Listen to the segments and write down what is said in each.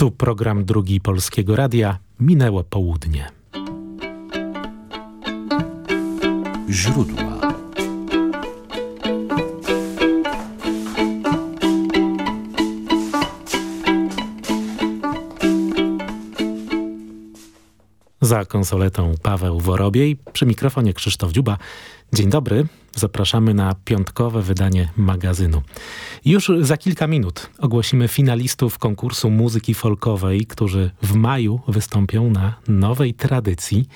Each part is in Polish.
Tu program drugi Polskiego Radia. Minęło południe. Źródła Za konsoletą Paweł Worobiej, przy mikrofonie Krzysztof Dziuba. Dzień dobry, zapraszamy na piątkowe wydanie magazynu. Już za kilka minut ogłosimy finalistów konkursu muzyki folkowej, którzy w maju wystąpią na nowej tradycji.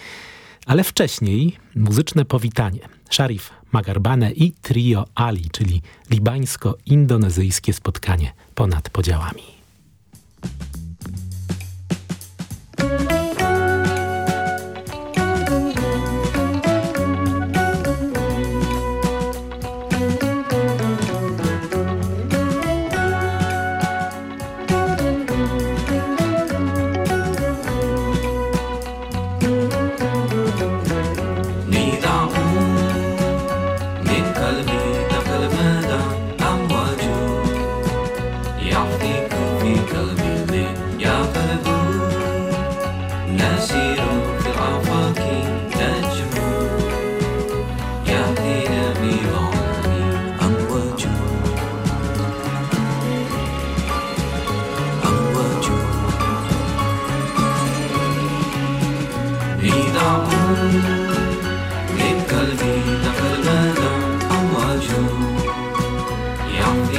Ale wcześniej muzyczne powitanie. Sharif Magarbane i Trio Ali, czyli libańsko-indonezyjskie spotkanie ponad podziałami.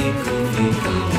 twinkle, twinkle.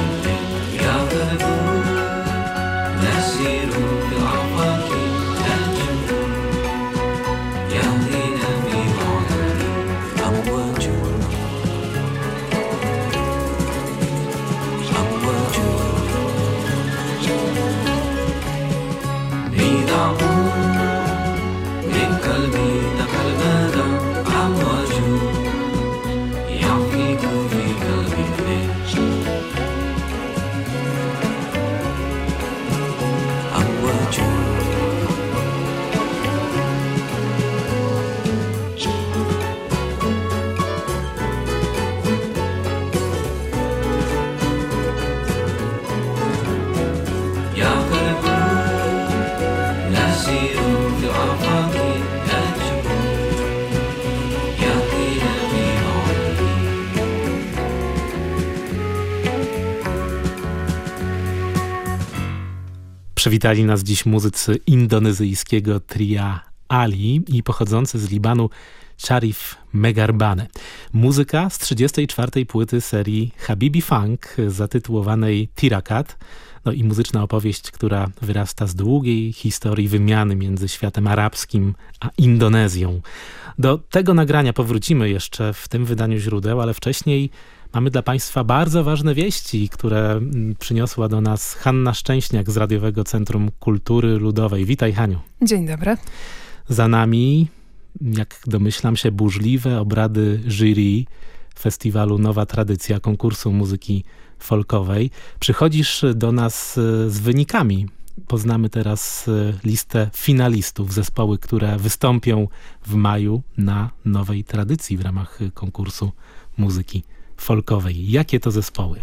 Przywitali nas dziś muzycy indonezyjskiego tria Ali i pochodzący z Libanu Sharif Megarbane. Muzyka z 34. płyty serii Habibi Funk zatytułowanej Tirakat. No i muzyczna opowieść, która wyrasta z długiej historii wymiany między światem arabskim a Indonezją. Do tego nagrania powrócimy jeszcze w tym wydaniu źródeł, ale wcześniej Mamy dla Państwa bardzo ważne wieści, które mm, przyniosła do nas Hanna Szczęśniak z Radiowego Centrum Kultury Ludowej. Witaj Haniu. Dzień dobry. Za nami, jak domyślam się, burzliwe obrady jury festiwalu Nowa Tradycja, konkursu muzyki folkowej. Przychodzisz do nas e, z wynikami. Poznamy teraz e, listę finalistów, zespoły, które wystąpią w maju na Nowej Tradycji w ramach konkursu muzyki folkowej. Jakie to zespoły?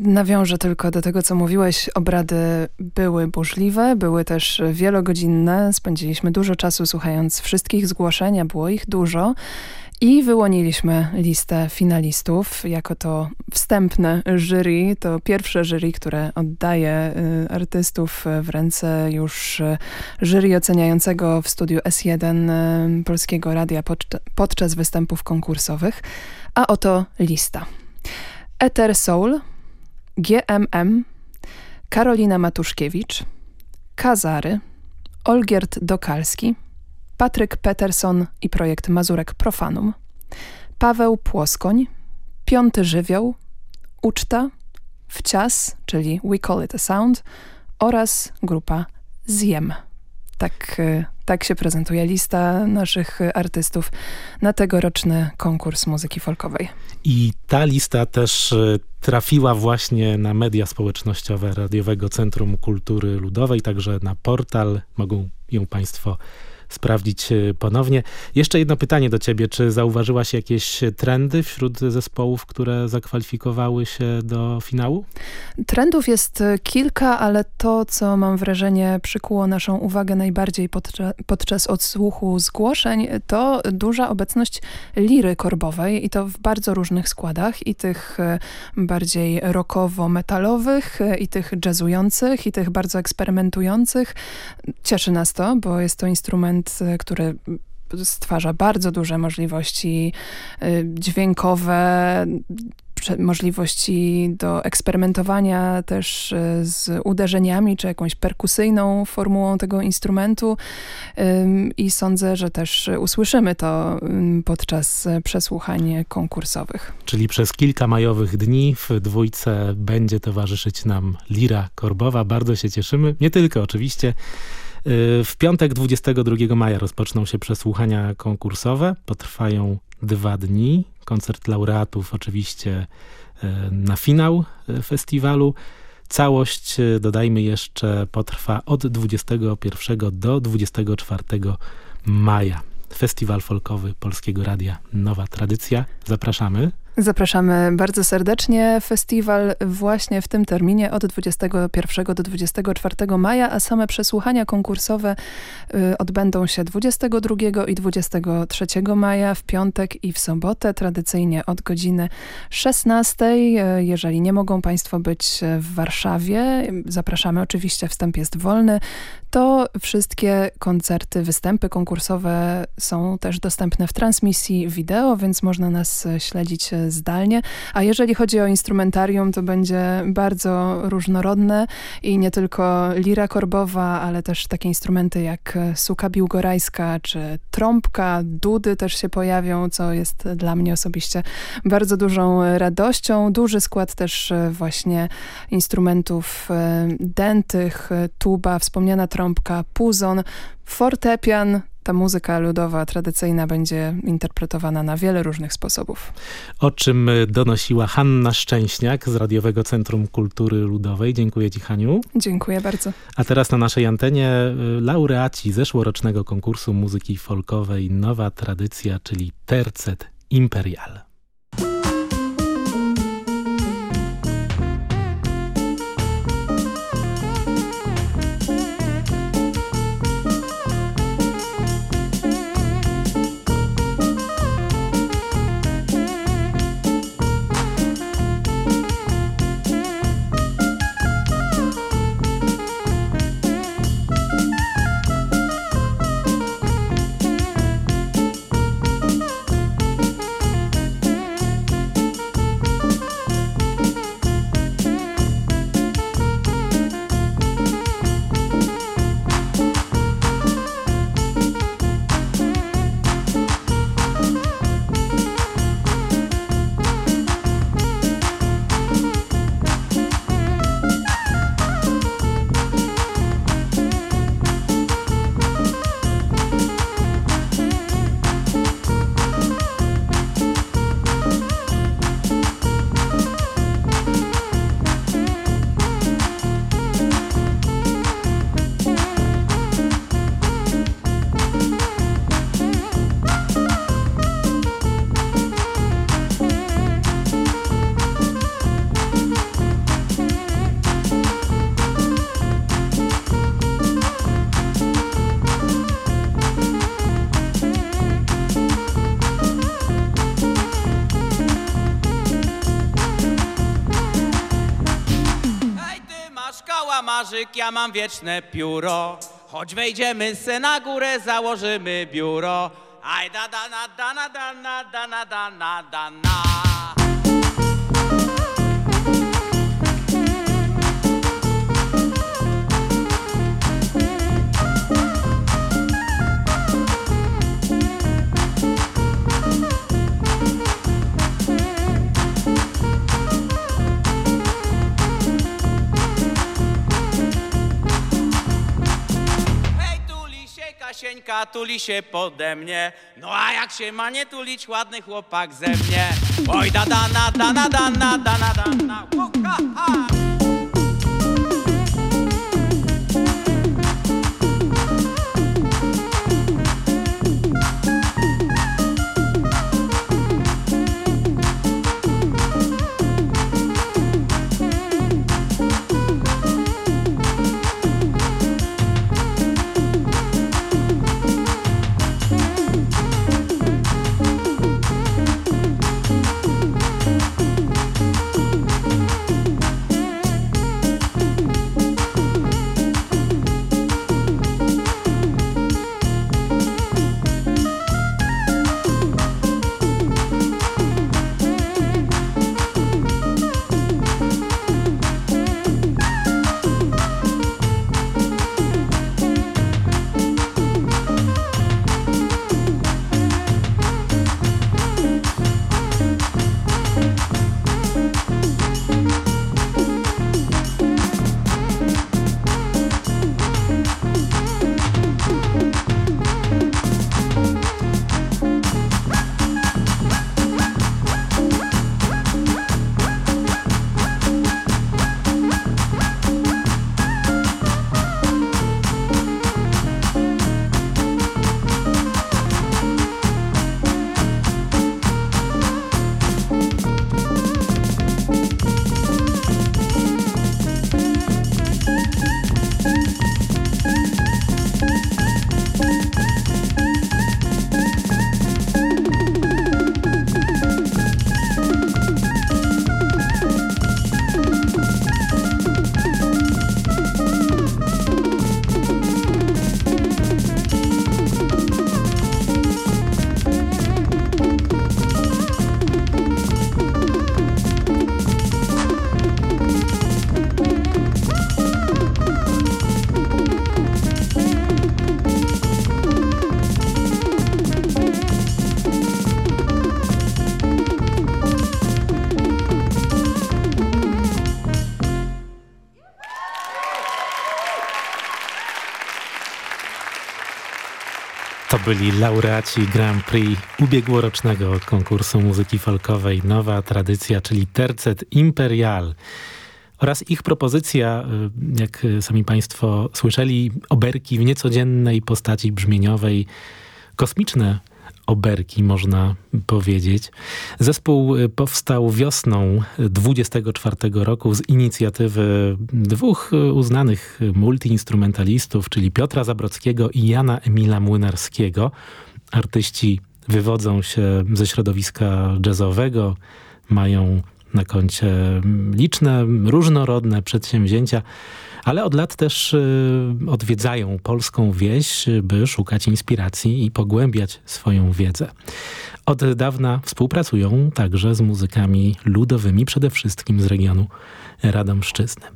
Nawiążę tylko do tego, co mówiłeś. Obrady były burzliwe, były też wielogodzinne. Spędziliśmy dużo czasu słuchając wszystkich zgłoszeń, było ich dużo. I wyłoniliśmy listę finalistów jako to wstępne jury, to pierwsze jury, które oddaje y, artystów w ręce już y, jury oceniającego w studiu S1 y, Polskiego Radia podczas występów konkursowych. A oto lista. Ether Soul, GMM, Karolina Matuszkiewicz, Kazary, Olgierd Dokalski, Patryk Peterson i projekt Mazurek Profanum, Paweł Płoskoń, Piąty Żywioł, Uczta, Wcias, czyli We Call It A Sound oraz grupa Zjem. Tak, y, tak się prezentuje lista naszych artystów na tegoroczny konkurs muzyki folkowej. I ta lista też y, trafiła właśnie na media społecznościowe Radiowego Centrum Kultury Ludowej, także na portal. Mogą ją Państwo sprawdzić e, ponownie. Jeszcze jedno pytanie do ciebie. Czy zauważyłaś jakieś trendy wśród zespołów, które zakwalifikowały się do finału? Trendów jest e, kilka, ale to, co mam wrażenie przykuło naszą uwagę najbardziej podczas, podczas odsłuchu zgłoszeń, to duża obecność liry korbowej i to w bardzo różnych składach i tych e, bardziej rockowo-metalowych i tych jazzujących i tych bardzo eksperymentujących. Cieszy nas to, bo jest to instrument, e, który stwarza bardzo duże możliwości e, dźwiękowe, możliwości do eksperymentowania też e, z uderzeniami, czy jakąś perkusyjną formułą tego instrumentu i sądzę, że też usłyszymy to podczas przesłuchań konkursowych. Czyli przez kilka majowych dni w dwójce będzie towarzyszyć nam Lira Korbowa. Bardzo się cieszymy. Nie tylko oczywiście. W piątek 22 maja rozpoczną się przesłuchania konkursowe. Potrwają dwa dni. Koncert laureatów oczywiście e, na finał e, festiwalu. Całość, e, dodajmy jeszcze, potrwa od 21 do 24 maja. Festiwal Folkowy Polskiego Radia Nowa Tradycja. Zapraszamy. Zapraszamy bardzo serdecznie. Festiwal właśnie w tym terminie od 21 do 24 maja, a same przesłuchania konkursowe y, odbędą się 22 i 23 maja w piątek i w sobotę, tradycyjnie od godziny 16. Y, jeżeli nie mogą Państwo być w Warszawie, zapraszamy oczywiście, wstęp jest wolny, to wszystkie koncerty, występy konkursowe są też dostępne w transmisji wideo, więc można nas śledzić zdalnie. A jeżeli chodzi o instrumentarium, to będzie bardzo różnorodne i nie tylko lira korbowa, ale też takie instrumenty jak suka biłgorajska czy trąbka, dudy też się pojawią, co jest dla mnie osobiście bardzo dużą radością. Duży skład też właśnie instrumentów e, dętych, tuba, wspomniana trąbka, puzon, fortepian, ta muzyka ludowa, tradycyjna będzie interpretowana na wiele różnych sposobów. O czym donosiła Hanna Szczęśniak z Radiowego Centrum Kultury Ludowej. Dziękuję Ci, Haniu. Dziękuję bardzo. A teraz na naszej antenie y, laureaci zeszłorocznego konkursu muzyki folkowej Nowa Tradycja, czyli Tercet Imperial. Pióro. Choć wejdziemy se na górę, założymy biuro. Aj da da na da na da na da na da na da na. Tuli się pode mnie, no a jak się ma nie tulić ładny chłopak ze mnie? Oj da da na da na da na da na da na, byli laureaci Grand Prix ubiegłorocznego konkursu muzyki folkowej Nowa Tradycja, czyli Tercet Imperial. Oraz ich propozycja, y, jak sami Państwo słyszeli, oberki w niecodziennej postaci brzmieniowej, kosmiczne oberki, można powiedzieć. Zespół y, powstał wiosną 24 roku z inicjatywy dwóch y, uznanych multiinstrumentalistów, czyli Piotra Zabrockiego i Jana Emila Młynarskiego. Artyści wywodzą się ze środowiska jazzowego, mają na koncie liczne, różnorodne przedsięwzięcia, ale od lat też y, odwiedzają polską wieś, by szukać inspiracji i pogłębiać swoją wiedzę. Od dawna współpracują także z muzykami ludowymi, przede wszystkim z regionu Radomszczyzny.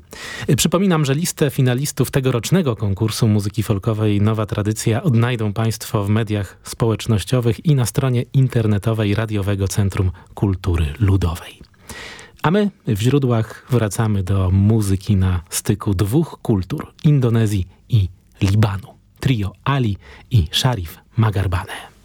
Przypominam, że listę finalistów tegorocznego konkursu muzyki folkowej Nowa Tradycja odnajdą Państwo w mediach społecznościowych i na stronie internetowej Radiowego Centrum Kultury Ludowej. A my w źródłach wracamy do muzyki na styku dwóch kultur Indonezji i Libanu. Trio Ali i Sharif Magarbane.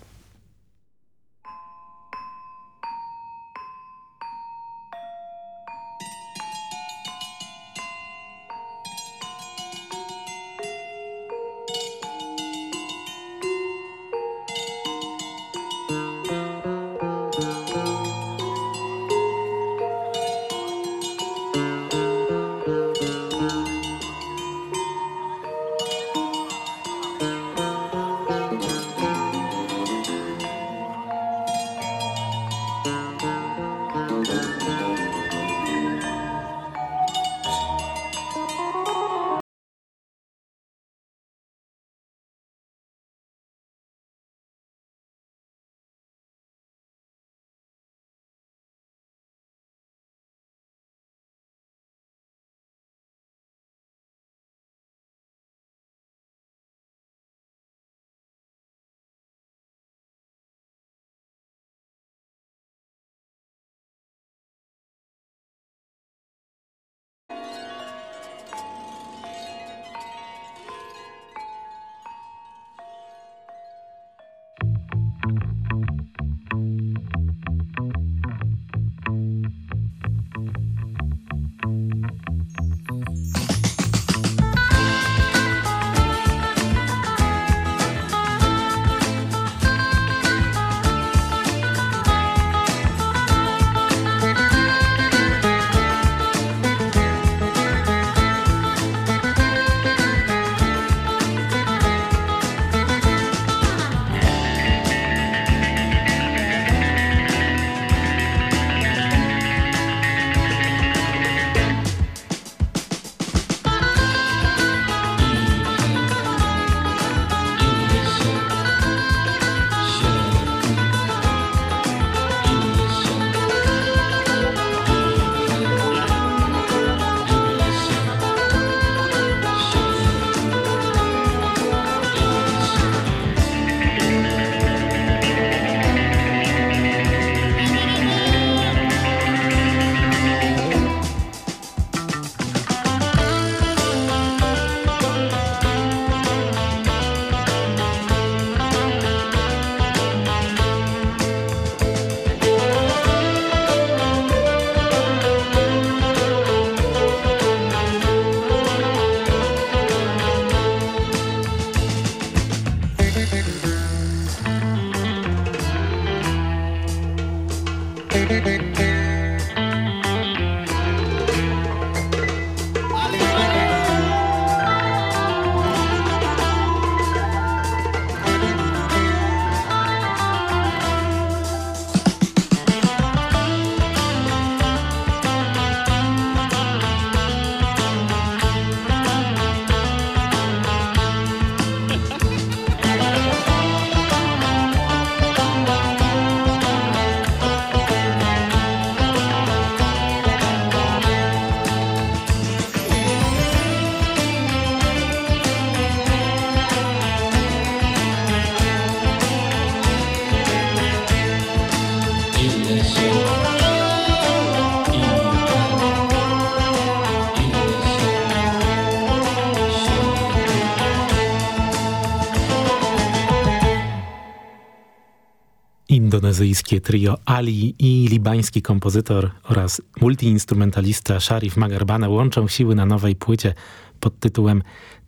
Indonezyjskie trio Ali i libański kompozytor oraz multiinstrumentalista Sharif Magarbane łączą siły na nowej płycie pod tytułem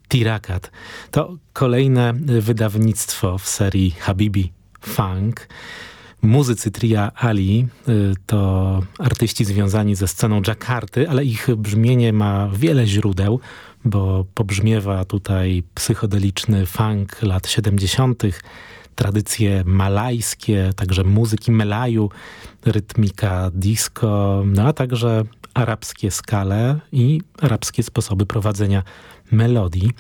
Tirakat. To kolejne wydawnictwo w serii Habibi Funk. Muzycy tria Ali y, to artyści związani ze sceną Jakarty, ale ich brzmienie ma wiele źródeł, bo pobrzmiewa tutaj psychodeliczny funk lat 70., tradycje malajskie, także muzyki Melaju, rytmika disco, no a także arabskie skale i arabskie sposoby prowadzenia melodii.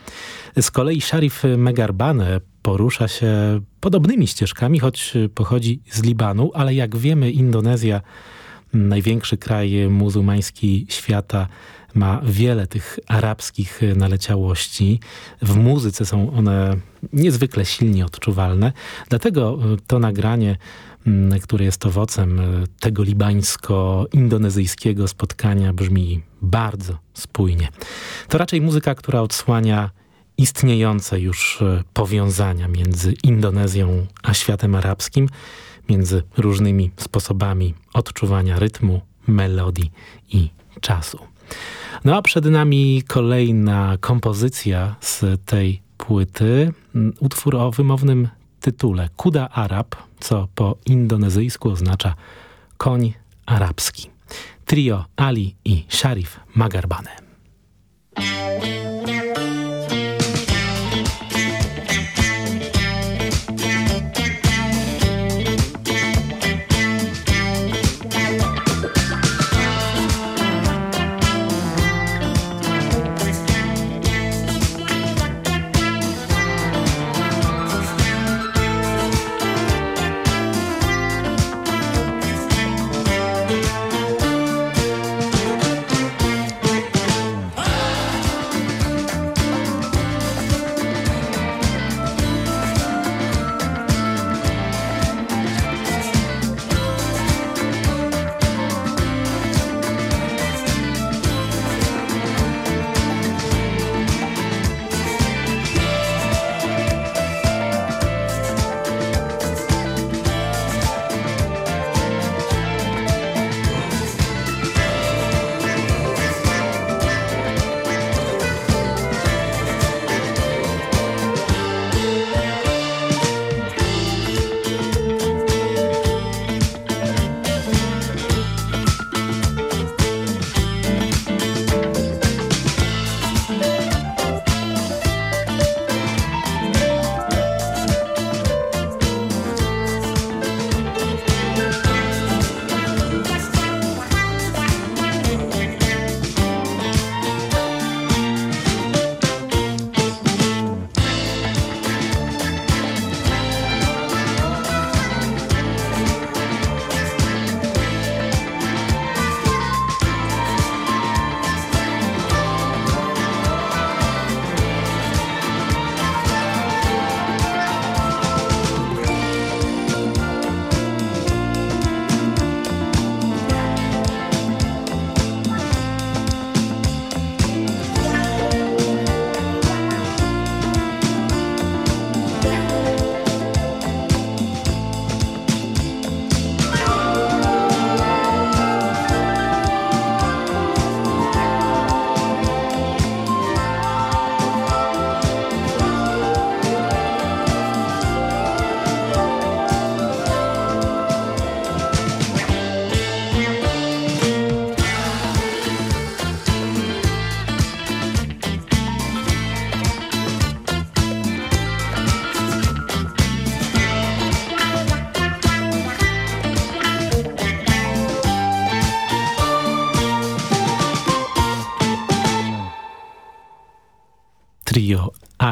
Z kolei Sharif Megarbane porusza się podobnymi ścieżkami, choć pochodzi z Libanu, ale jak wiemy Indonezja, największy kraj muzułmański świata, ma wiele tych arabskich naleciałości. W muzyce są one niezwykle silnie odczuwalne. Dlatego to nagranie, mm, które jest owocem tego libańsko-indonezyjskiego spotkania brzmi bardzo spójnie. To raczej muzyka, która odsłania istniejące już e, powiązania między Indonezją a światem arabskim, między różnymi sposobami odczuwania rytmu, melodii i czasu. No a przed nami kolejna kompozycja z tej płyty, utwór o wymownym tytule Kuda Arab, co po indonezyjsku oznacza koń arabski. Trio Ali i Sharif Magarbane.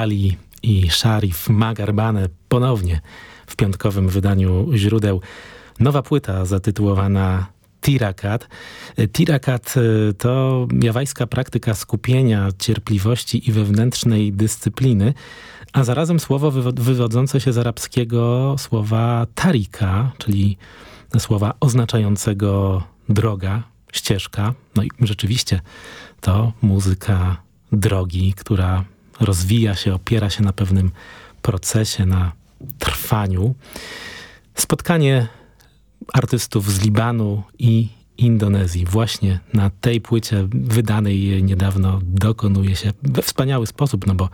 Ali i Sharif Magarbane ponownie w piątkowym wydaniu źródeł. Nowa płyta zatytułowana Tirakat. Tirakat e, to jawajska praktyka skupienia, cierpliwości i wewnętrznej dyscypliny, a zarazem słowo wywodzące się z arabskiego słowa tarika, czyli słowa oznaczającego droga, ścieżka. No i rzeczywiście to muzyka drogi, która rozwija się, opiera się na pewnym procesie, na trwaniu. Spotkanie artystów z Libanu i Indonezji. Właśnie na tej płycie wydanej niedawno dokonuje się we wspaniały sposób, no bo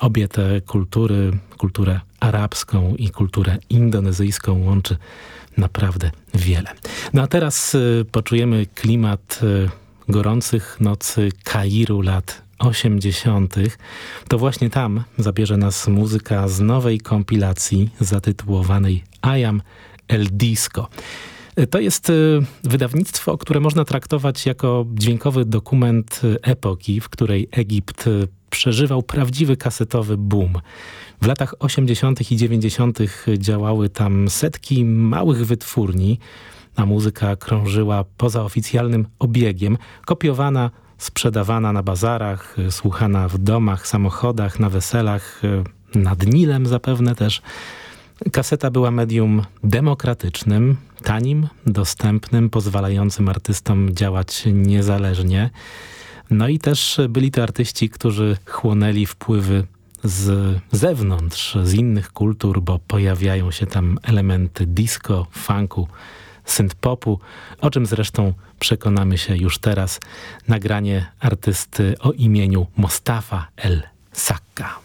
obie te kultury, kulturę arabską i kulturę indonezyjską łączy naprawdę wiele. No a teraz y, poczujemy klimat y, gorących nocy Kairu lat 80. To właśnie tam zabierze nas muzyka z nowej kompilacji zatytułowanej I Am El Disco. To jest y, wydawnictwo, które można traktować jako dźwiękowy dokument epoki, w której Egipt przeżywał prawdziwy kasetowy boom. W latach 80. i 90. działały tam setki małych wytwórni, a muzyka krążyła poza oficjalnym obiegiem, kopiowana, sprzedawana na bazarach, słuchana w domach, samochodach, na weselach, nad Nilem zapewne też. Kaseta była medium demokratycznym, tanim, dostępnym, pozwalającym artystom działać niezależnie. No i też byli to artyści, którzy chłonęli wpływy z zewnątrz, z innych kultur, bo pojawiają się tam elementy disco, funku, synth-popu, o czym zresztą przekonamy się już teraz. Nagranie artysty o imieniu Mostafa El Sakka.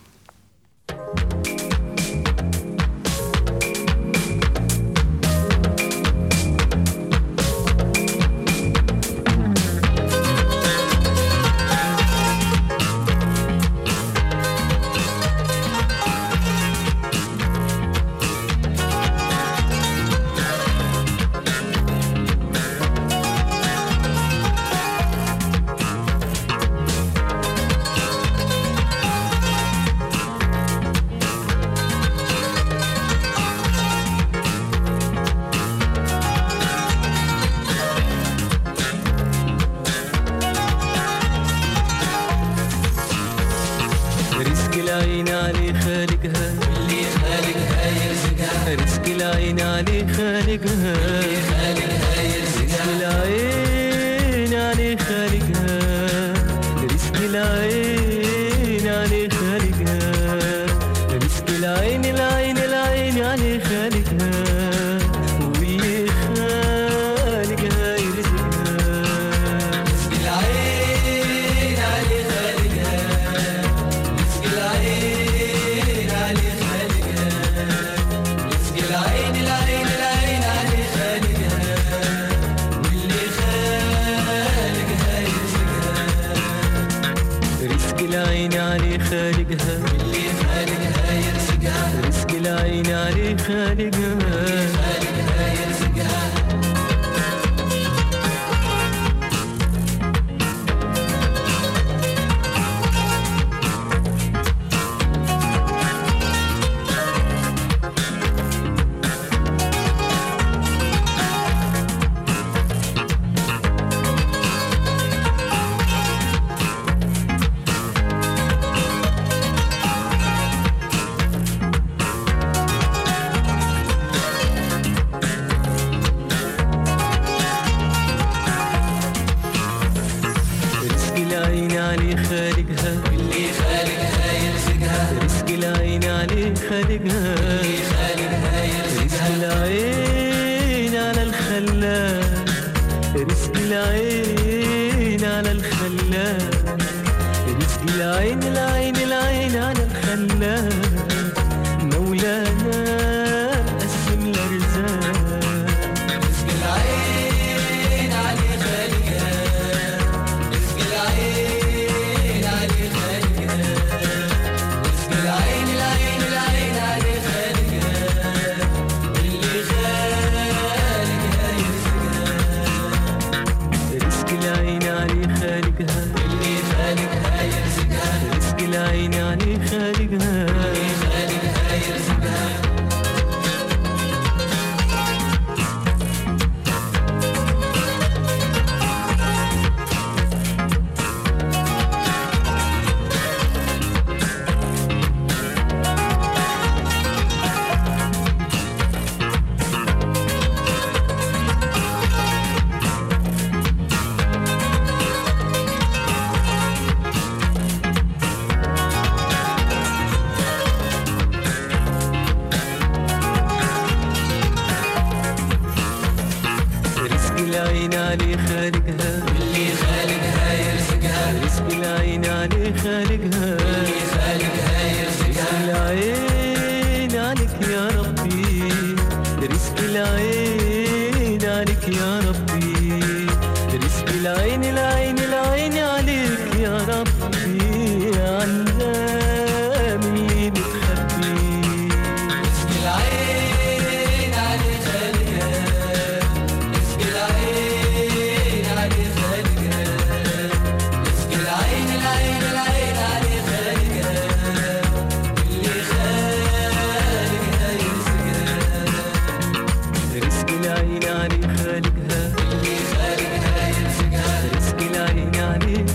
خالقها اللي خالقها يرزقها رزق العين علي خالقها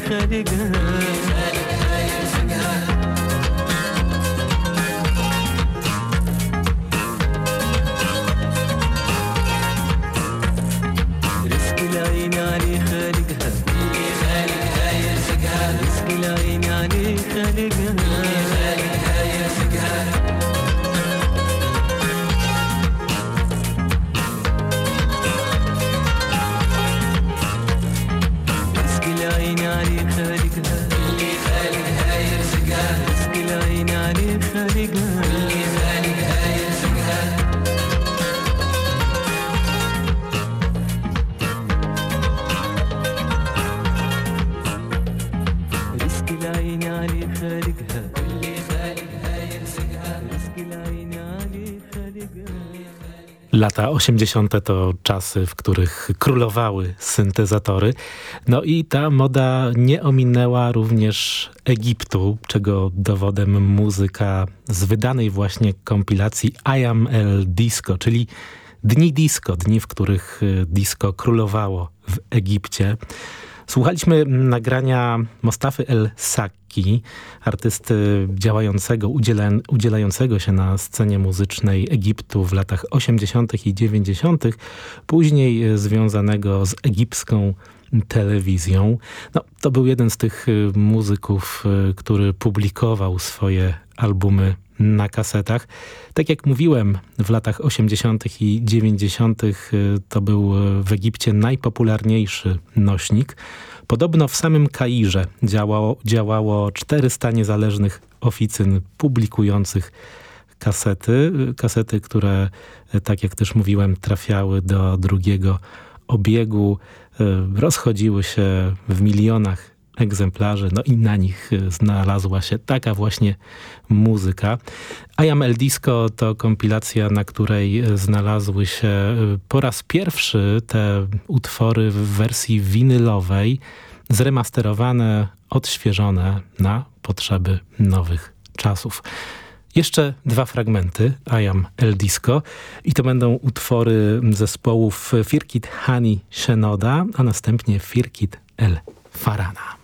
खर गया Lata 80. to czasy, w których królowały syntezatory. No i ta moda nie ominęła również Egiptu, czego dowodem muzyka z wydanej właśnie kompilacji I Am El Disco, czyli Dni Disco, dni, w których y, disco królowało w Egipcie. Słuchaliśmy nagrania Mostafy El Saki, artysty działającego, udzielającego się na scenie muzycznej Egiptu w latach 80. i 90., później związanego z egipską telewizją. No, to był jeden z tych muzyków, który publikował swoje albumy na kasetach. Tak jak mówiłem, w latach 80. i 90. Y, to był w Egipcie najpopularniejszy nośnik. Podobno w samym Kairze działało, działało 400 niezależnych oficyn publikujących kasety. Kasety, które, tak jak też mówiłem, trafiały do drugiego obiegu, rozchodziły się w milionach egzemplarzy, no i na nich e, znalazła się taka właśnie muzyka. I Am El Disco to kompilacja, na której e, znalazły się e, po raz pierwszy te utwory w wersji winylowej, zremasterowane, odświeżone na potrzeby nowych czasów. Jeszcze dwa fragmenty I Am El Disco i to będą utwory zespołów Firkit Hani Shenoda, a następnie Firkit El Farana.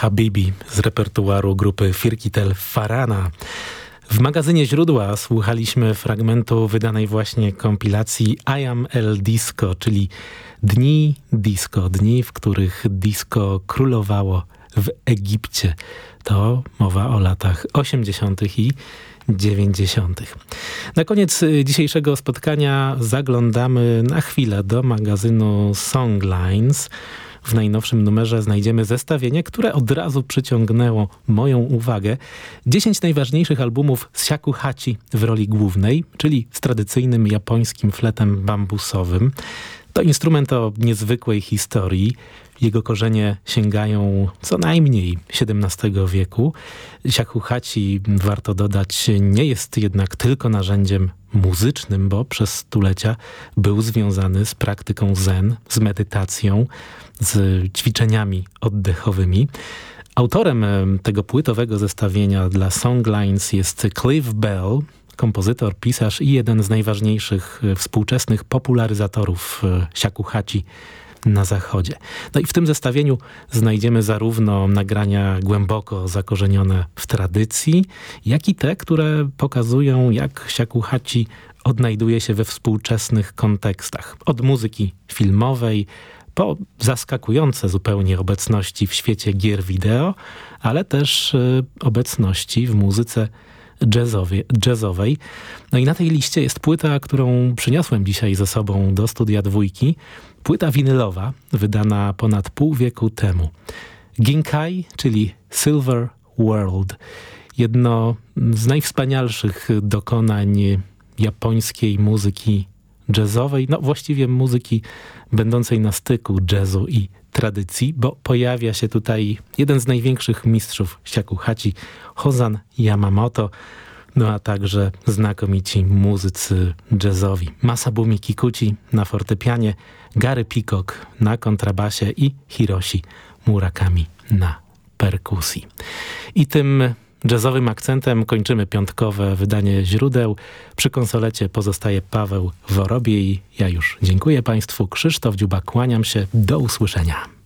Habibi z repertuaru grupy Firkitel Farana. W magazynie Źródła słuchaliśmy fragmentu wydanej właśnie kompilacji I Am El Disco, czyli Dni Disco, dni, w których disco królowało w Egipcie. To mowa o latach 80. i 90. Na koniec dzisiejszego spotkania zaglądamy na chwilę do magazynu Songlines. W najnowszym numerze znajdziemy zestawienie, które od razu przyciągnęło moją uwagę. 10 najważniejszych albumów z Shakuhachi w roli głównej, czyli z tradycyjnym japońskim fletem bambusowym. To instrument o niezwykłej historii. Jego korzenie sięgają co najmniej XVII wieku. Shakuhachi, warto dodać, nie jest jednak tylko narzędziem muzycznym, bo przez stulecia był związany z praktyką zen, z medytacją, z ćwiczeniami oddechowymi. Autorem tego płytowego zestawienia dla Songlines jest Cliff Bell, kompozytor, pisarz i jeden z najważniejszych e, współczesnych popularyzatorów e, shakuhachi na zachodzie. No i w tym zestawieniu znajdziemy zarówno nagrania głęboko zakorzenione w tradycji, jak i te, które pokazują jak shakuhachi odnajduje się we współczesnych kontekstach. Od muzyki filmowej, po zaskakujące zupełnie obecności w świecie gier wideo, ale też y, obecności w muzyce jazzowej. No i na tej liście jest płyta, którą przyniosłem dzisiaj ze sobą do studia dwójki. Płyta winylowa, wydana ponad pół wieku temu. Ginkai, czyli Silver World. Jedno z najwspanialszych dokonań japońskiej muzyki jazzowej, no właściwie muzyki będącej na styku jazzu i tradycji, bo pojawia się tutaj jeden z największych mistrzów shakuhachi, Hozan Yamamoto, no a także znakomici muzycy jazzowi. Masabumi Kikuchi na fortepianie, Gary Peacock na kontrabasie i Hiroshi Murakami na perkusji. I tym Jazzowym akcentem kończymy piątkowe wydanie źródeł. Przy konsolecie pozostaje Paweł Worobiej. Ja już dziękuję Państwu. Krzysztof Dziuba, kłaniam się. Do usłyszenia.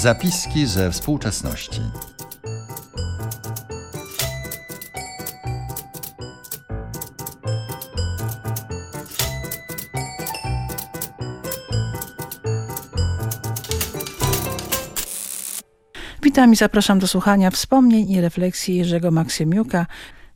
Zapiski ze współczesności. Witam i zapraszam do słuchania wspomnień i refleksji Jerzego Maksymiuka.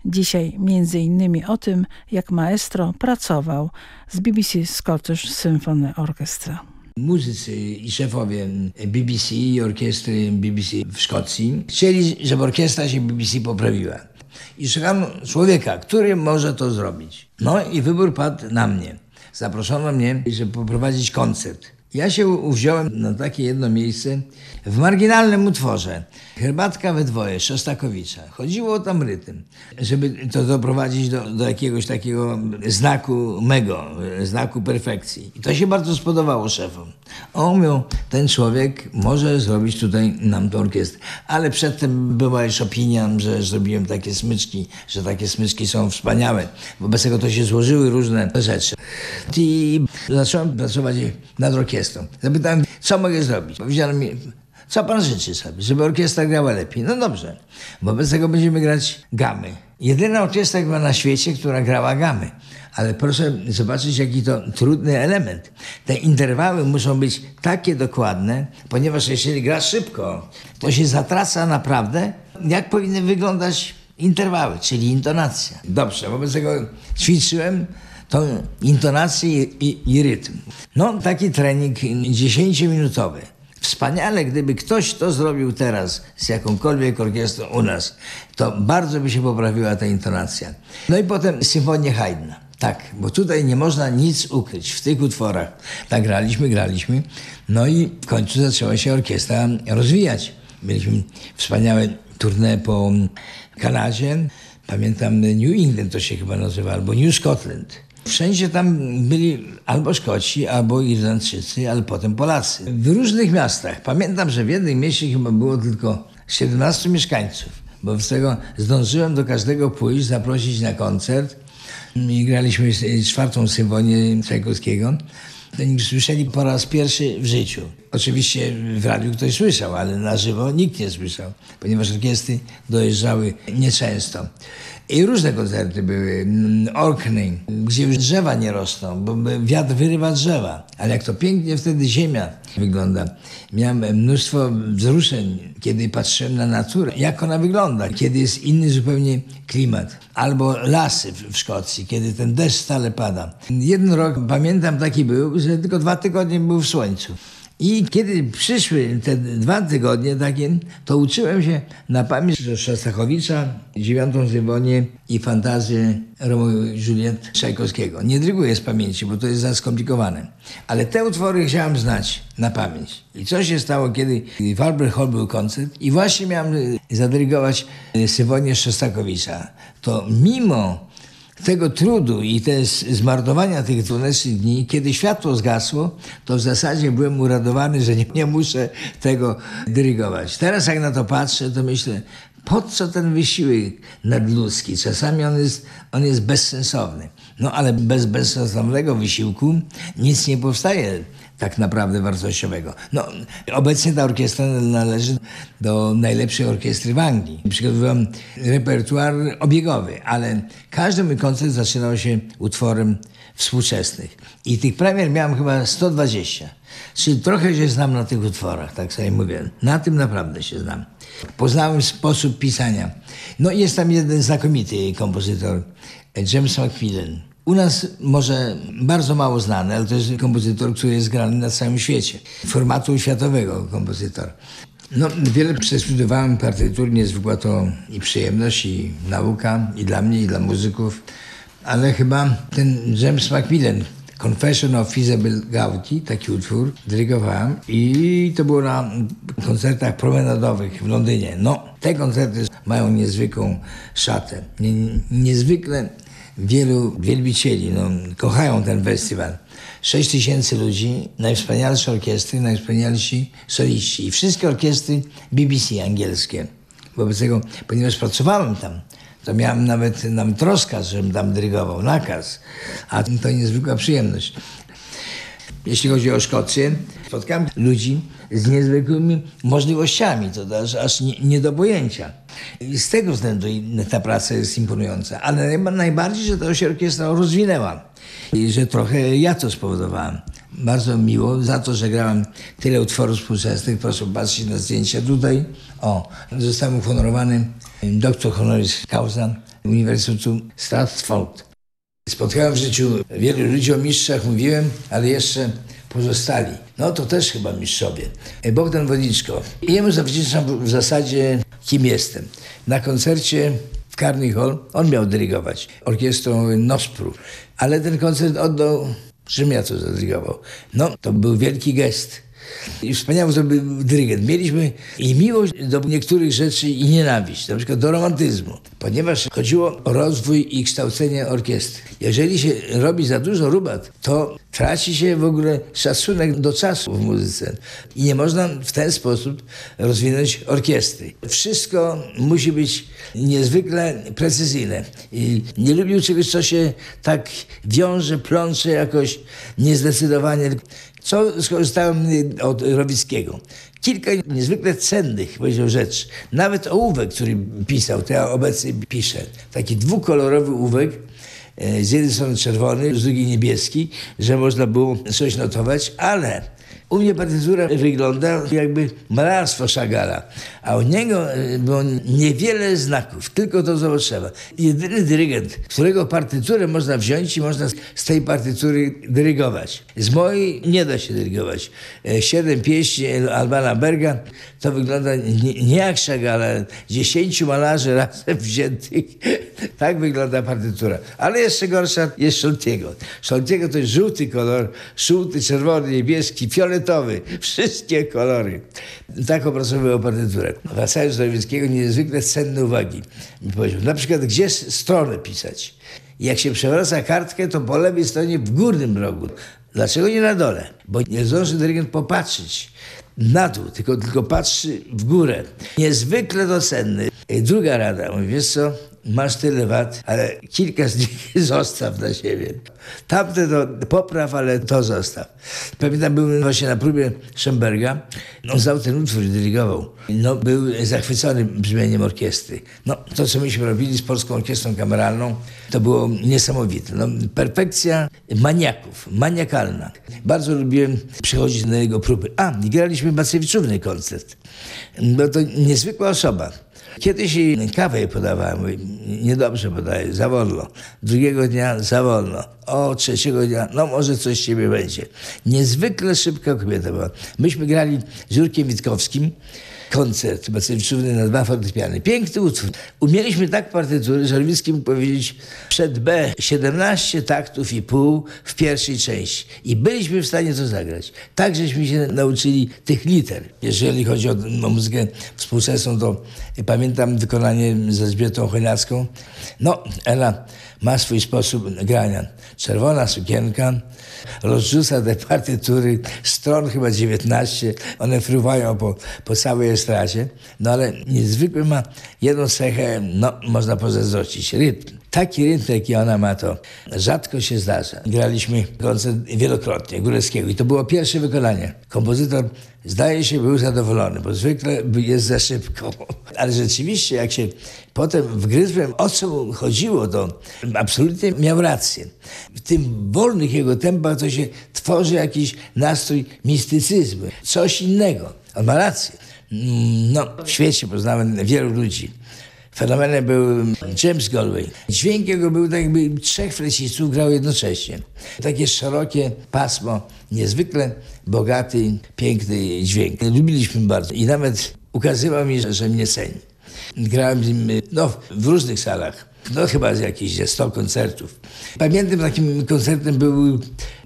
Dzisiaj między innymi o tym, jak maestro pracował z BBC Scottish Symphony Orchestra. Muzycy i szefowie BBC i orkiestry BBC w Szkocji chcieli, żeby orkiestra się BBC poprawiła. I szukano człowieka, który może to zrobić. No i wybór padł na mnie. Zaproszono mnie, żeby poprowadzić koncert. Ja się uwziąłem na takie jedno miejsce w marginalnym utworze. Herbatka we dwoje Szostakowicza. Chodziło o tam rytm, żeby to doprowadzić do, do jakiegoś takiego znaku mego, znaku perfekcji. I to się bardzo spodobało szefom. On mówił, ten człowiek może zrobić tutaj nam tę orkiestrę. Ale przedtem była już opinia, że zrobiłem takie smyczki, że takie smyczki są wspaniałe. Wobec tego to się złożyły różne rzeczy. I zacząłem pracować nad orkiestrą. Zapytałem, co mogę zrobić. Powiedziano mi, co pan życzy sobie, żeby orkiestra grała lepiej? No dobrze. Wobec tego będziemy grać gamy. Jedyna orkiestra chyba na świecie, która grała gamy. Ale proszę zobaczyć, jaki to trudny element. Te interwały muszą być takie dokładne, ponieważ jeśli gra szybko, to się zatraca naprawdę, jak powinny wyglądać interwały, czyli intonacja. Dobrze, wobec tego ćwiczyłem tą intonację i, i, i rytm. No, taki trening 10-minutowy. Wspaniale, gdyby ktoś to zrobił teraz z jakąkolwiek orkiestrą u nas, to bardzo by się poprawiła ta intonacja. No i potem symfonia Haydna. Tak, bo tutaj nie można nic ukryć w tych utworach. Tak graliśmy, graliśmy. No i w końcu zaczęła się orkiestra rozwijać. Mieliśmy wspaniałe tournée po Kanadzie. Pamiętam New England to się chyba nazywa, albo New Scotland. Wszędzie tam byli albo Szkoci, albo Irlandczycy, ale potem Polacy. W różnych miastach. Pamiętam, że w jednym mieście chyba było tylko 17 mieszkańców, bo z tego zdążyłem do każdego pójść, zaprosić na koncert i graliśmy czwartą symfonię Czajkowskiego. Słyszeli po raz pierwszy w życiu. Oczywiście w radiu ktoś słyszał, ale na żywo nikt nie słyszał, ponieważ orkiestry dojeżdżały nieczęsto. I różne koncerty były. Orkney, gdzie drzewa nie rosną, bo wiatr wyrywa drzewa. Ale jak to pięknie wtedy ziemia wygląda. Miałem mnóstwo wzruszeń, kiedy patrzyłem na naturę, jak ona wygląda, kiedy jest inny zupełnie klimat. Albo lasy w Szkocji, kiedy ten deszcz stale pada. Jeden rok, pamiętam, taki był, że tylko dwa tygodnie był w słońcu. I kiedy przyszły te dwa tygodnie takie, to uczyłem się na pamięć Szostakowicza, dziewiątą symfonię i fantazję Romeo i Juliet Czajkowskiego. Nie dryguję z pamięci, bo to jest za skomplikowane. Ale te utwory chciałem znać na pamięć. I co się stało, kiedy w Albert Hall był koncert i właśnie miałem zadyrygować symfonię Szostakowicza. To mimo tego trudu i te zmarnowania tych 12 dni, kiedy światło zgasło, to w zasadzie byłem uradowany, że nie, nie muszę tego dyrygować. Teraz jak na to patrzę, to myślę, po co ten wysiłek nadludzki? Czasami on jest, on jest bezsensowny. No ale bez bezsensownego wysiłku nic nie powstaje tak naprawdę wartościowego. No, obecnie ta orkiestra należy do najlepszej orkiestry w Anglii. Przygotowywałem repertuar obiegowy, ale każdy mój koncert zaczynał się utworem współczesnych. I tych premier miałem chyba 120. Czyli trochę się znam na tych utworach, tak sobie mówię. Na tym naprawdę się znam. Poznałem sposób pisania. No i jest tam jeden znakomity kompozytor, James Macmillan. U nas może bardzo mało znany, ale to jest kompozytor, który jest grany na całym świecie. Formatu światowego kompozytor. No, wiele przestudiowałem partytur, niezwykła to i przyjemność, i nauka, i dla mnie, i dla muzyków. Ale chyba ten James Macmillan, Confession of Feasible Gauti, taki utwór, dyrygowałem i to było na koncertach promenadowych w Londynie. No, te koncerty mają niezwykłą szatę. Nie, niezwykle wielu wielbicieli no, kochają ten festiwal. 6 tysięcy ludzi, najwspanialsze orkiestry, najwspanialsi soliści i wszystkie orkiestry BBC angielskie. Wobec tego, ponieważ pracowałem tam, to miałem nawet, nawet rozkaz, żebym tam dyrygował, nakaz, a to niezwykła przyjemność. jeśli chodzi o Szkocję. Spotkałem ludzi z niezwykłymi możliwościami, to aż, aż nie, nie do pojęcia. I z tego względu ta praca jest imponująca. Ale najbardziej, że to się orkiestra rozwinęła i że trochę ja to spowodowałem. Bardzo miło za to, że grałem tyle utworów współczesnych. Proszę patrzeć na zdjęcia tutaj. O, zostałem uhonorowany doktor honoris causa Uniwersytetu Stratford. Spotkałem w życiu wielu ludzi o mistrzach, mówiłem, ale jeszcze pozostali. No to też chyba mistrzowie. Bogdan Wodniczko. Jemu zawdzięczam w zasadzie, kim jestem. Na koncercie w Carnegie Hall on miał dyrygować orkiestrą Nospru, ale ten koncert oddał, żebym ja to zadyrygował. No, to był wielki gest. I wspaniały zrobił dyrygent. Mieliśmy i miłość do niektórych rzeczy i nienawiść, na przykład do romantyzmu, ponieważ chodziło o rozwój i kształcenie orkiestry. Jeżeli się robi za dużo rubat, to traci się w ogóle szacunek do czasu w muzyce i nie można w ten sposób rozwinąć orkiestry. Wszystko musi być niezwykle precyzyjne. I nie lubił czegoś, co się tak wiąże, plącze jakoś niezdecydowanie. Co skorzystałem od Rowickiego? Kilka niezwykle cennych, powiedział, rzeczy. Nawet ołówek, który pisał, to ja obecnie piszę. Taki dwukolorowy ołówek, z jednej strony czerwony, z drugiej niebieski, że można było coś notować, ale u mnie partytura wygląda jakby malarstwo Szagala, a u niego e, było niewiele znaków, tylko to, trzeba. Jedyny dyrygent, którego partyturę można wziąć i można z tej partytury dyrygować. Z mojej nie da się dyrygować. E, siedem pieśni Albana Berga to wygląda nie, nie jak Szagala, dziesięciu malarzy razem wziętych. tak wygląda partytura. Ale jeszcze gorsza jest Szoltiego. Szoltiego to jest żółty kolor, żółty, czerwony, niebieski, fioletowy, wszystkie kolory. Tak opracowywał partyturę. Wracając do Nowickiego, niezwykle cenne uwagi mi powiedział. Na przykład, gdzie stronę pisać? Jak się przewraca kartkę, to po lewej stronie w górnym rogu. Dlaczego nie na dole? Bo nie zdąży dyrygent popatrzeć na dół, tylko, tylko patrzy w górę. Niezwykle docenny. Druga rada, mówi, wiesz co, masz tyle wad, ale kilka z nich zostaw na siebie. Tamte to popraw, ale to zostaw. Pamiętam, byłem właśnie na próbie Schemberga. On znał ten utwór, dyrygował. No, był zachwycony brzmieniem orkiestry. No, to, co myśmy robili z Polską Orkiestrą Kameralną, to było niesamowite. No, perfekcja maniaków, maniakalna. Bardzo lubiłem przychodzić na jego próby. A, graliśmy Macewiczówny koncert. No to niezwykła osoba. Kiedyś jej kawę podawałem, niedobrze podaję, za wolno. Drugiego dnia za wolno. O, trzeciego dnia, no może coś z ciebie będzie. Niezwykle szybka kobieta była. Myśmy grali z Jurkiem Witkowskim koncert Macewiczówny na dwa fortepiany. Piękny utwór. Umieliśmy tak partytury, że Lewicki mógł powiedzieć przed B 17 taktów i pół w pierwszej części. I byliśmy w stanie to zagrać. Tak żeśmy się nauczyli tych liter. Jeżeli chodzi o, o muzykę współczesną, to pamiętam wykonanie ze Zbietą Chojnacką. No, Ela ma swój sposób grania. Czerwona sukienka, rozrzuca te partytury, stron chyba 19, one fruwają po, po całej estradzie, no ale niezwykły ma jedną cechę, no można pozazdrościć, rytm. Taki rytm, jaki ona ma, to rzadko się zdarza. Graliśmy koncert wielokrotnie Góreckiego i to było pierwsze wykonanie. Kompozytor zdaje się był zadowolony, bo zwykle jest za szybko. Ale rzeczywiście, jak się potem wgryzłem, o co chodziło, to absolutnie miał rację. W tym wolnych jego tempach to się tworzy jakiś nastrój mistycyzmu, coś innego. On ma rację. No, w świecie poznałem wielu ludzi. Fenomenem był James Galway. Dźwięk jego był tak jakby trzech flecistów grał jednocześnie. Takie szerokie pasmo, niezwykle bogaty, piękny dźwięk. Lubiliśmy bardzo i nawet ukazywał mi, że mnie ceni. Grałem z nim no, w różnych salach. No chyba z jakichś 100 koncertów. Pamiętam takim koncertem był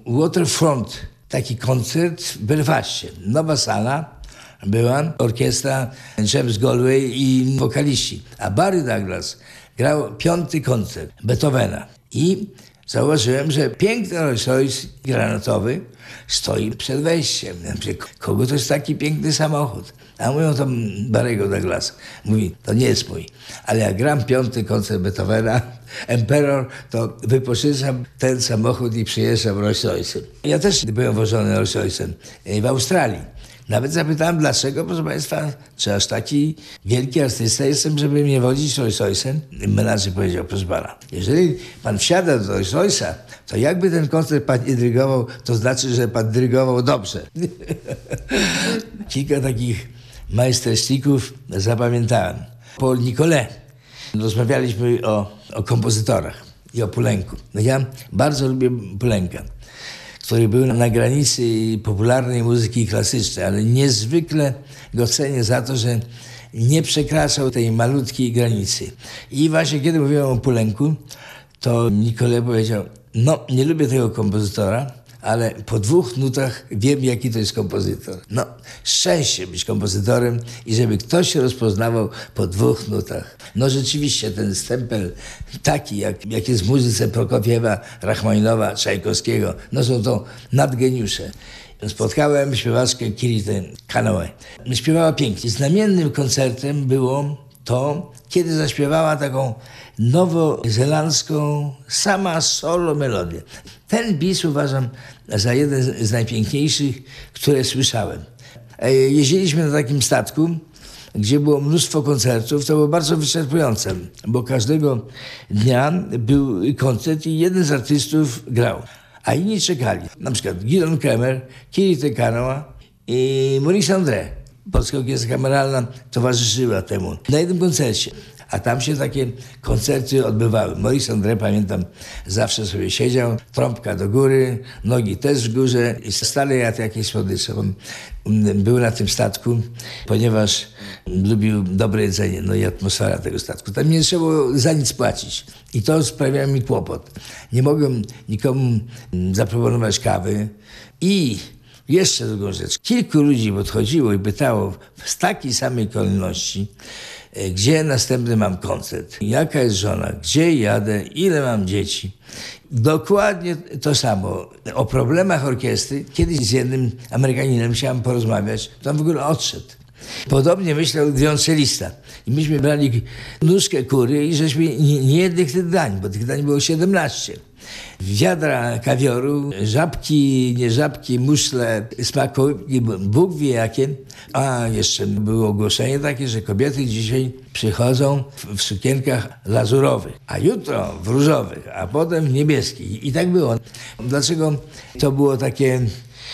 Waterfront. Taki koncert w Belfaście. Nowa sala, była orkiestra James Galway i wokaliści. A Barry Douglas grał piąty koncert Beethovena. I zauważyłem, że piękny Rolls Royce granatowy stoi przed wejściem. Kogo to jest taki piękny samochód? A mówią to Barego Douglasa. Mówi, to nie jest mój. Ale jak gram piąty koncert Beethovena, Emperor, to wypożyczam ten samochód i przyjeżdżam Rolls Royce'em. Ja też byłem wożony Rolls Royce'em w Australii. Nawet zapytałem, dlaczego, proszę Państwa, czy aż taki wielki artysta jestem, żeby mnie wodzić Rolls Royce'em? Menadżer powiedział, proszę Pana, jeżeli Pan wsiada do Rolls Royce'a, to jakby ten koncert Pan nie dyrygował, to znaczy, że Pan dyrygował dobrze. Kilka takich majstersztyków zapamiętałem. Paul Nicolet. Rozmawialiśmy o, o kompozytorach i o Pulenku. No ja bardzo lubię Pulenka który był na granicy popularnej muzyki klasycznej, ale niezwykle go cenię za to, że nie przekraczał tej malutkiej granicy. I właśnie kiedy mówiłem o Pulenku, to Nikolaj powiedział, no nie lubię tego kompozytora, ale po dwóch nutach wiem, jaki to jest kompozytor. No, szczęście być kompozytorem i żeby ktoś się rozpoznawał po dwóch nutach. No rzeczywiście ten stempel taki, jak, jak jest w muzyce Prokofiewa, Rachmaninowa, Czajkowskiego, no są to nadgeniusze. Spotkałem śpiewaczkę Kiritę Kanoe. Śpiewała pięknie. Znamiennym koncertem było to, kiedy zaśpiewała taką nowozelandzką, sama solo melodię. Ten bis uważam za jeden z najpiękniejszych, które słyszałem. E, jeździliśmy na takim statku, gdzie było mnóstwo koncertów. To było bardzo wyczerpujące, bo każdego dnia był koncert i jeden z artystów grał, a inni czekali. Na przykład Gidon Kremer, Kiri Tekanoa i Maurice André. Polska Orkiestra Kameralna towarzyszyła temu. Na jednym koncercie a tam się takie koncerty odbywały. Maurice André, pamiętam, zawsze sobie siedział, trąbka do góry, nogi też w górze i stale jadł jakieś słodycze. On mm, był na tym statku, ponieważ lubił dobre jedzenie, no i atmosfera tego statku. Tam nie trzeba było za nic płacić. I to sprawiało mi kłopot. Nie mogłem nikomu mm, zaproponować kawy i jeszcze drugą rzecz. Kilku ludzi podchodziło i pytało w takiej samej kolejności, gdzie następny mam koncert, jaka jest żona, gdzie jadę, ile mam dzieci. Dokładnie to samo. O problemach orkiestry kiedyś z jednym Amerykaninem chciałem porozmawiać, to on w ogóle odszedł. Podobnie myślał wioloncelista. I myśmy brali nóżkę kury i żeśmy nie, nie jedli tych dań, bo tych dań było 17 wiadra kawioru, żabki, nie żabki, muszle, smakołyki, Bóg wie jakie. A jeszcze było ogłoszenie takie, że kobiety dzisiaj przychodzą w, sukienkach lazurowych, a jutro w różowych, a potem w niebieskich. I tak było. Dlaczego to było takie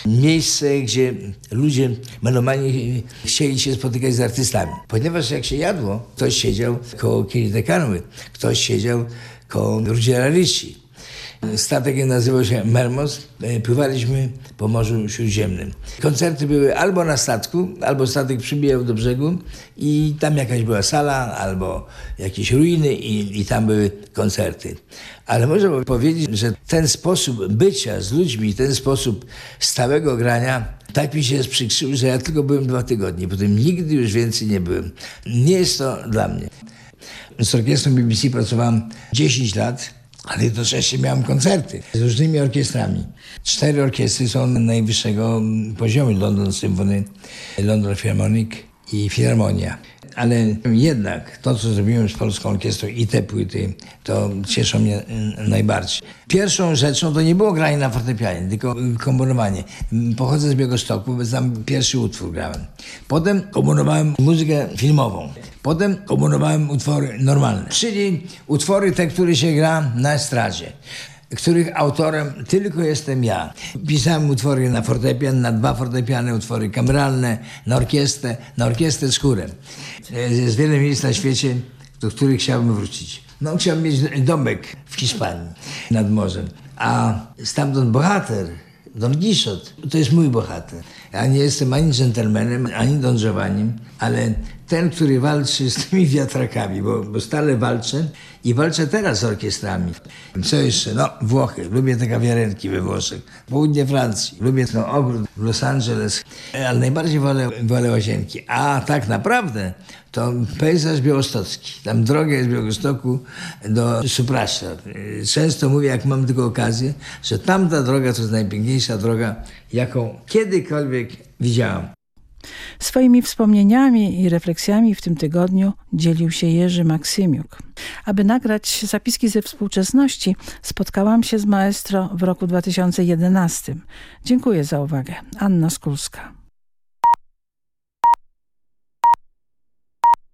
miejsce, gdzie ludzie, melomani chcieli się spotykać z artystami. Ponieważ jak się jadło, ktoś siedział koło Kirita ktoś siedział koło Rudziera. Statek nazywał się Mermos. E, pływaliśmy po Morzu Śródziemnym. Koncerty były albo na statku, albo statek przybijał do brzegu i tam jakaś była sala, albo jakieś ruiny i, i tam były koncerty. Ale można powiedzieć, że ten sposób bycia z ludźmi, ten sposób stałego grania tak mi się sprzykrzył, że ja tylko byłem dwa tygodnie. Potem nigdy już więcej nie byłem. Nie jest to dla mnie. Z orkiestrą BBC pracowałem 10 lat ale jednocześnie miałem koncerty z różnymi orkiestrami. Cztery orkiestry są najwyższego poziomu. London Symphony, London Philharmonic i Filharmonia. Ale jednak to, co zrobiłem z Polską Orkiestrą i te płyty, to cieszą mnie najbardziej. Pierwszą rzeczą to nie było granie na fortepianie, tylko komponowanie. Pochodzę z Białegostoku, więc tam pierwszy utwór grałem. Potem komponowałem muzykę filmową. Potem komponowałem utwory normalne, czyli utwory te, które się gra na estradzie których autorem tylko jestem ja. Pisałem utwory na fortepian, na dwa fortepiany, utwory kameralne, na orkiestrę, na orkiestrę z chórem. Jest wiele miejsc na świecie, do których chciałbym wrócić. No, chciałbym mieć domek w Hiszpanii nad morzem. A stamtąd bohater, Don Quixote, to jest mój bohater. Ja nie jestem ani dżentelmenem, ani Don Giovannim, ale ten, który walczy z tymi wiatrakami, bo, bo stale walczę i walczę teraz z orkiestrami. Co jeszcze? No, Włochy. Lubię te kawiarenki we Włoszech. Południe Francji. Lubię ten ogród w Los Angeles. Ale najbardziej wolę, wolę łazienki. A tak naprawdę to pejzaż białostocki. Tam droga jest z Białegostoku do Suprasza. Często mówię, jak mam tylko okazję, że tamta droga to jest najpiękniejsza droga, jaką kiedykolwiek widziałam. Swoimi wspomnieniami i refleksjami w tym tygodniu dzielił się Jerzy Maksymiuk. Aby nagrać zapiski ze współczesności, spotkałam się z maestro w roku 2011. Dziękuję za uwagę. Anna Skulska.